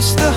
the stars.